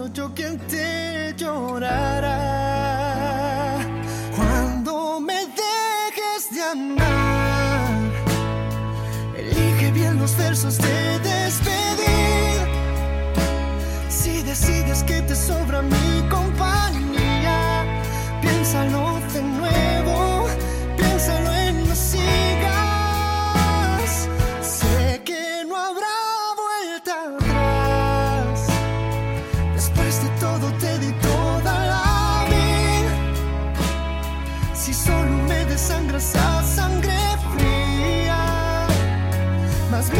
solo yo quien te llorará. Si solo me desangras a sangre fría, más.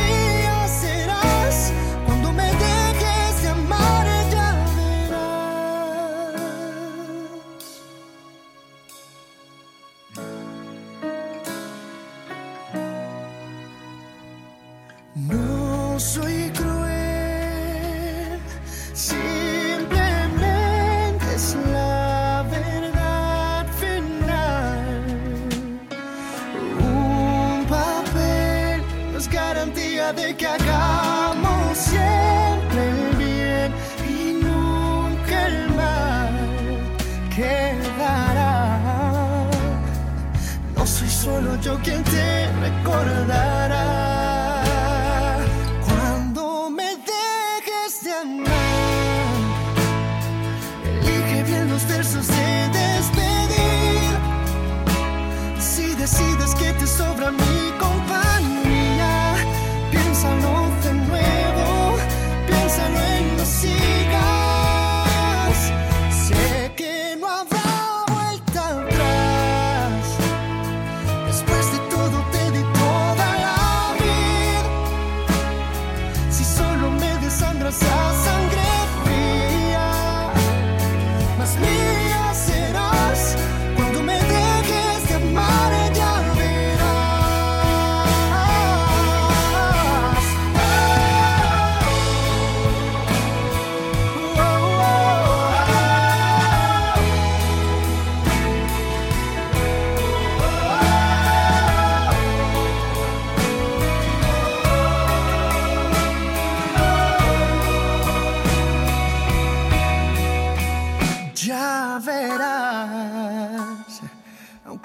de que hagamos siempre el bien y nunca el mal quedará. No soy solo yo quien te recordará.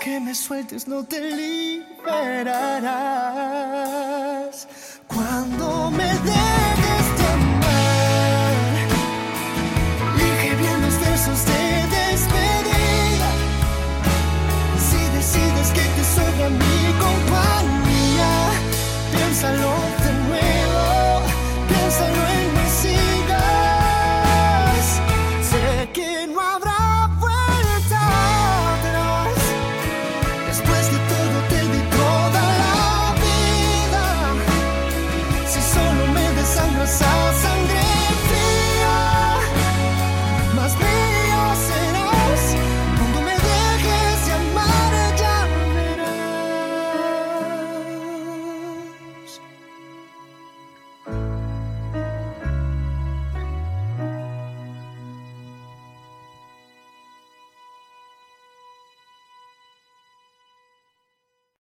que me sueltes no te liberarás. Cuando me dejes de amar, elige bien los versos de despedida. Si decides que te sobra mi compañía.